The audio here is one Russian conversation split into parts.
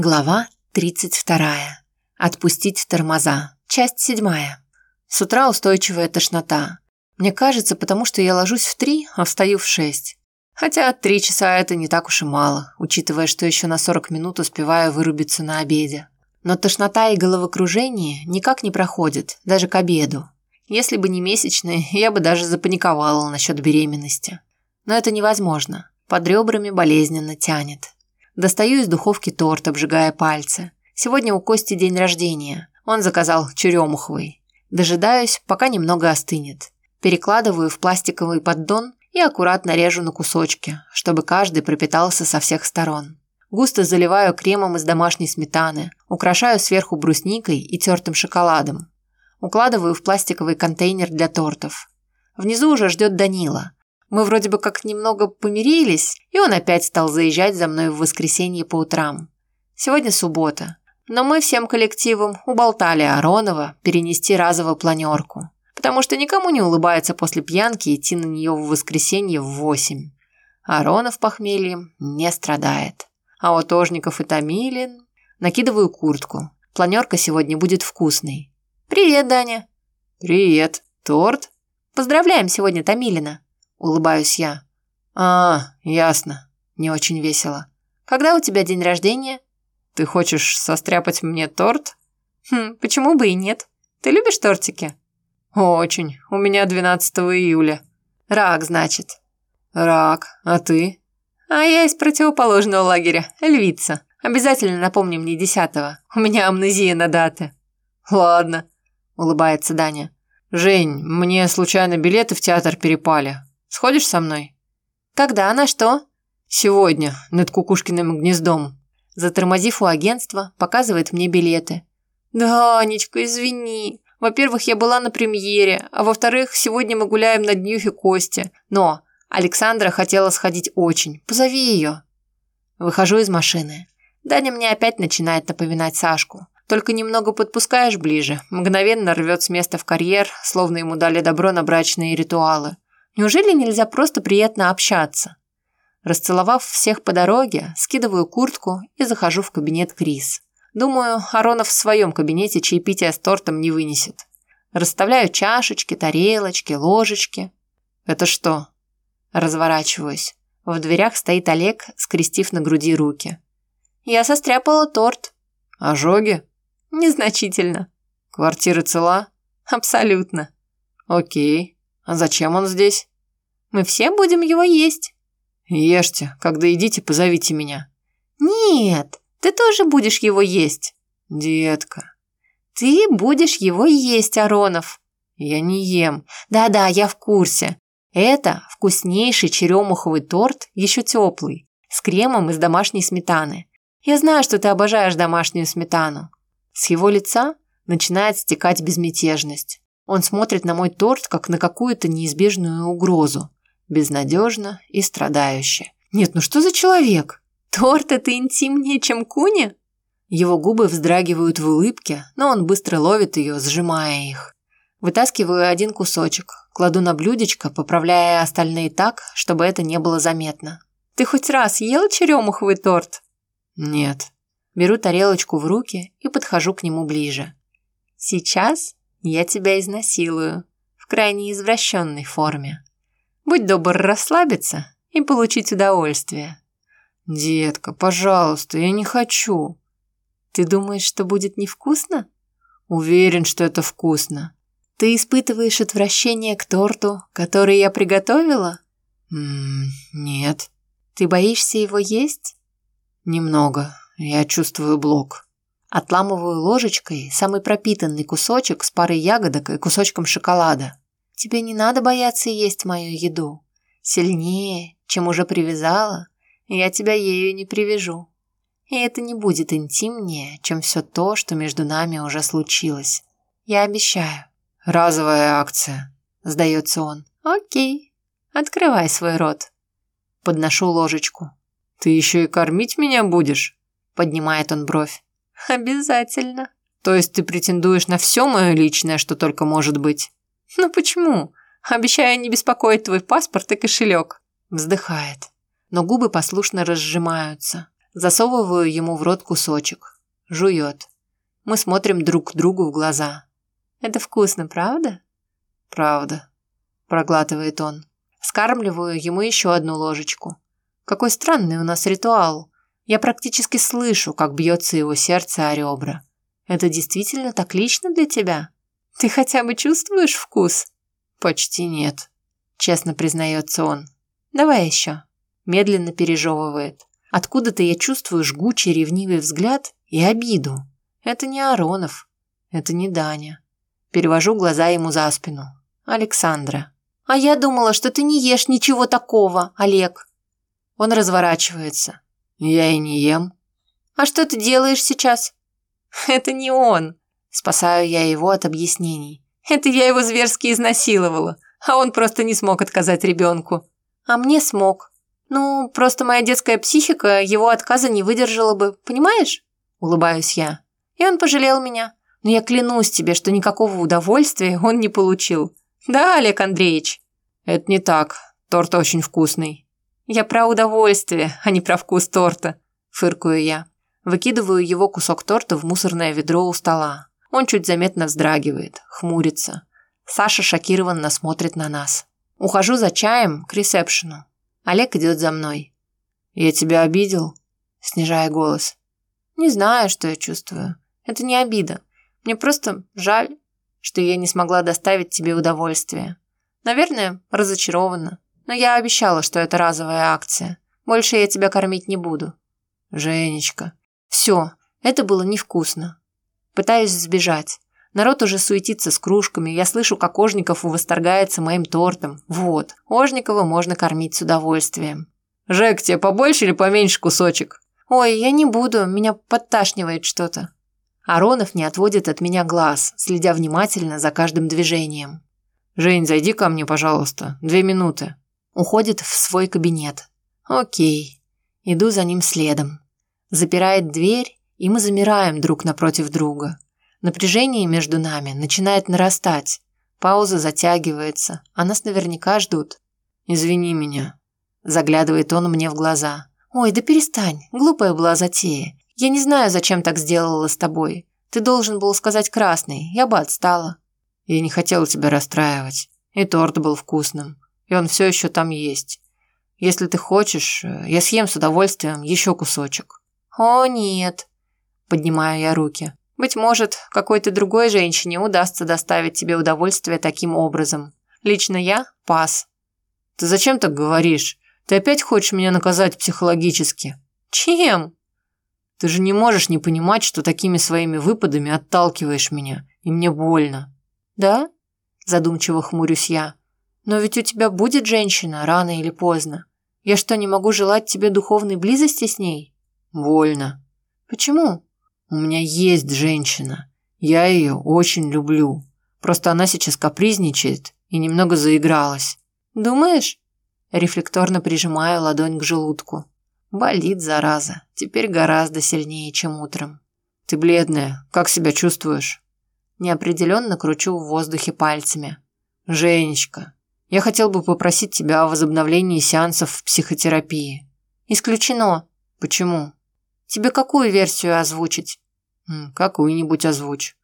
Глава 32. Отпустить тормоза. Часть 7. С утра устойчивая тошнота. Мне кажется, потому что я ложусь в 3, а встаю в 6. Хотя 3 часа это не так уж и мало, учитывая, что еще на 40 минут успеваю вырубиться на обеде. Но тошнота и головокружение никак не проходят, даже к обеду. Если бы не месячные, я бы даже запаниковала насчет беременности. Но это невозможно. Под ребрами болезненно тянет. Достаю из духовки торт, обжигая пальцы. Сегодня у Кости день рождения. Он заказал черемуховый. Дожидаюсь, пока немного остынет. Перекладываю в пластиковый поддон и аккуратно режу на кусочки, чтобы каждый пропитался со всех сторон. Густо заливаю кремом из домашней сметаны, украшаю сверху брусникой и тертым шоколадом. Укладываю в пластиковый контейнер для тортов. Внизу уже ждет Данила. Мы вроде бы как немного помирились, и он опять стал заезжать за мной в воскресенье по утрам. Сегодня суббота, но мы всем коллективом уболтали Аронова перенести разово планерку, потому что никому не улыбается после пьянки идти на нее в воскресенье в восемь. Аронов похмельем не страдает. А у Тожников и Томилин... Накидываю куртку. Планерка сегодня будет вкусной. «Привет, Даня!» «Привет! Торт?» «Поздравляем сегодня Томилина!» Улыбаюсь я. А, ясно. Не очень весело. Когда у тебя день рождения? Ты хочешь состряпать мне торт? Хм, почему бы и нет? Ты любишь тортики? Очень. У меня 12 июля. Рак, значит. Рак. А ты? А я из противоположного лагеря. Львица. Обязательно напомни мне десятого. У меня амнезия на даты. Ладно. Улыбается Даня. Жень, мне случайно билеты в театр перепали. Сходишь со мной?» «Когда? На что?» «Сегодня, над Кукушкиным гнездом». Затормозив у агентства, показывает мне билеты. «Да, Анечка, извини. Во-первых, я была на премьере, а во-вторых, сегодня мы гуляем на днюхе Кости. Но Александра хотела сходить очень. Позови ее». Выхожу из машины. Даня мне опять начинает напоминать Сашку. Только немного подпускаешь ближе, мгновенно рвет с места в карьер, словно ему дали добро на брачные ритуалы. Неужели нельзя просто приятно общаться? Расцеловав всех по дороге, скидываю куртку и захожу в кабинет Крис. Думаю, Аронов в своем кабинете чаепития с тортом не вынесет. Расставляю чашечки, тарелочки, ложечки. Это что? Разворачиваюсь. В дверях стоит Олег, скрестив на груди руки. Я состряпала торт. Ожоги? Незначительно. Квартира цела? Абсолютно. Окей. А зачем он здесь? Мы все будем его есть. Ешьте. Когда едите, позовите меня. Нет, ты тоже будешь его есть. Детка. Ты будешь его есть, Аронов. Я не ем. Да-да, я в курсе. Это вкуснейший черемуховый торт, еще теплый, с кремом из домашней сметаны. Я знаю, что ты обожаешь домашнюю сметану. С его лица начинает стекать безмятежность. Он смотрит на мой торт, как на какую-то неизбежную угрозу. Безнадежно и страдающе. Нет, ну что за человек? Торт это интимнее, чем куни? Его губы вздрагивают в улыбке, но он быстро ловит ее, сжимая их. Вытаскиваю один кусочек, кладу на блюдечко, поправляя остальные так, чтобы это не было заметно. «Ты хоть раз ел черемуховый торт?» «Нет». Беру тарелочку в руки и подхожу к нему ближе. «Сейчас я тебя изнасилую в крайне извращенной форме. Будь добр расслабиться и получить удовольствие. Детка, пожалуйста, я не хочу. Ты думаешь, что будет невкусно? Уверен, что это вкусно. Ты испытываешь отвращение к торту, который я приготовила? М нет. Ты боишься его есть? Немного. Я чувствую блок. Отламываю ложечкой самый пропитанный кусочек с парой ягодок и кусочком шоколада. Тебе не надо бояться есть мою еду. Сильнее, чем уже привязала, я тебя ею не привяжу. И это не будет интимнее, чем все то, что между нами уже случилось. Я обещаю. Разовая акция, сдается он. Окей, открывай свой рот. Подношу ложечку. Ты еще и кормить меня будешь? Поднимает он бровь. Обязательно. То есть ты претендуешь на все мое личное, что только может быть? Ну почему? Обещаю не беспокоить твой паспорт и кошелек. Вздыхает. Но губы послушно разжимаются. Засовываю ему в рот кусочек. Жует. Мы смотрим друг другу в глаза. «Это вкусно, правда?» «Правда», – проглатывает он. Скармливаю ему еще одну ложечку. Какой странный у нас ритуал. Я практически слышу, как бьется его сердце о ребра. Это действительно так лично для тебя? Ты хотя бы чувствуешь вкус? Почти нет, честно признается он. Давай еще. Медленно пережевывает. Откуда-то я чувствую жгучий ревнивый взгляд и обиду. Это не Аронов. Это не Даня. Перевожу глаза ему за спину. Александра. А я думала, что ты не ешь ничего такого, Олег. Он разворачивается. Я и не ем. А что ты делаешь сейчас? Это не он. Спасаю я его от объяснений. Это я его зверски изнасиловала, а он просто не смог отказать ребенку. А мне смог. Ну, просто моя детская психика его отказа не выдержала бы, понимаешь? Улыбаюсь я. И он пожалел меня. Но я клянусь тебе, что никакого удовольствия он не получил. Да, Олег Андреевич? Это не так. Торт очень вкусный. Я про удовольствие, а не про вкус торта. Фыркую я. Выкидываю его кусок торта в мусорное ведро у стола. Он чуть заметно вздрагивает, хмурится. Саша шокированно смотрит на нас. Ухожу за чаем к ресепшену. Олег идет за мной. «Я тебя обидел?» Снижая голос. «Не знаю, что я чувствую. Это не обида. Мне просто жаль, что я не смогла доставить тебе удовольствие. Наверное, разочарована. Но я обещала, что это разовая акция. Больше я тебя кормить не буду». «Женечка». «Все, это было невкусно. Пытаюсь сбежать. Народ уже суетится с кружками, я слышу, как Ожников восторгается моим тортом. Вот, Ожникова можно кормить с удовольствием. «Жек, тебе побольше или поменьше кусочек?» «Ой, я не буду, меня подташнивает что-то». Аронов не отводит от меня глаз, следя внимательно за каждым движением. «Жень, зайди ко мне, пожалуйста. Две минуты». Уходит в свой кабинет. Окей. Иду за ним следом. Запирает дверь, и мы замираем друг напротив друга. Напряжение между нами начинает нарастать. Пауза затягивается, а нас наверняка ждут. «Извини меня», – заглядывает он мне в глаза. «Ой, да перестань, глупая была затея. Я не знаю, зачем так сделала с тобой. Ты должен был сказать красный, я бы отстала». «Я не хотела тебя расстраивать. И торт был вкусным, и он все еще там есть. Если ты хочешь, я съем с удовольствием еще кусочек». «О, нет», – поднимаю я руки. Быть может, какой-то другой женщине удастся доставить тебе удовольствие таким образом. Лично я – пас. Ты зачем так говоришь? Ты опять хочешь меня наказать психологически? Чем? Ты же не можешь не понимать, что такими своими выпадами отталкиваешь меня, и мне больно. Да? Задумчиво хмурюсь я. Но ведь у тебя будет женщина рано или поздно. Я что, не могу желать тебе духовной близости с ней? Больно. Почему? У меня есть женщина. Я ее очень люблю. Просто она сейчас капризничает и немного заигралась. Думаешь? Рефлекторно прижимаю ладонь к желудку. Болит, зараза. Теперь гораздо сильнее, чем утром. Ты бледная. Как себя чувствуешь? Неопределенно кручу в воздухе пальцами. Женечка, я хотел бы попросить тебя о возобновлении сеансов психотерапии. Исключено. Почему? Тебе какую версию озвучить? Какую-нибудь озвучь.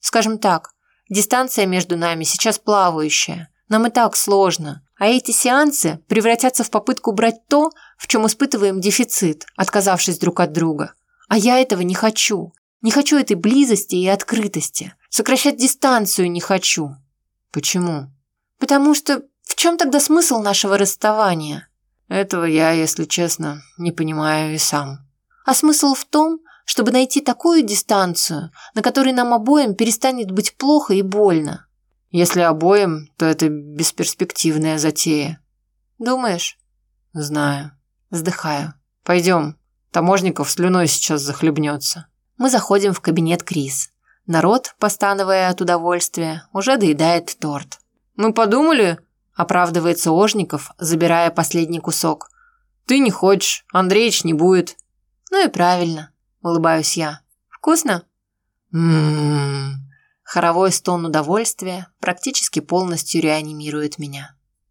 Скажем так, дистанция между нами сейчас плавающая. Нам и так сложно. А эти сеансы превратятся в попытку брать то, в чем испытываем дефицит, отказавшись друг от друга. А я этого не хочу. Не хочу этой близости и открытости. Сокращать дистанцию не хочу. Почему? Потому что в чем тогда смысл нашего расставания? Этого я, если честно, не понимаю и сам а смысл в том, чтобы найти такую дистанцию, на которой нам обоим перестанет быть плохо и больно. Если обоим, то это бесперспективная затея. Думаешь? Знаю. Вздыхаю. Пойдем. Таможников слюной сейчас захлебнется. Мы заходим в кабинет Крис. Народ, постановая от удовольствия, уже доедает торт. «Мы подумали?» – оправдывается Ожников, забирая последний кусок. «Ты не хочешь, Андреич не будет. Ну и правильно, улыбаюсь я. Вкусно? Ммм. Хоровой стон удовольствия практически полностью реанимирует меня.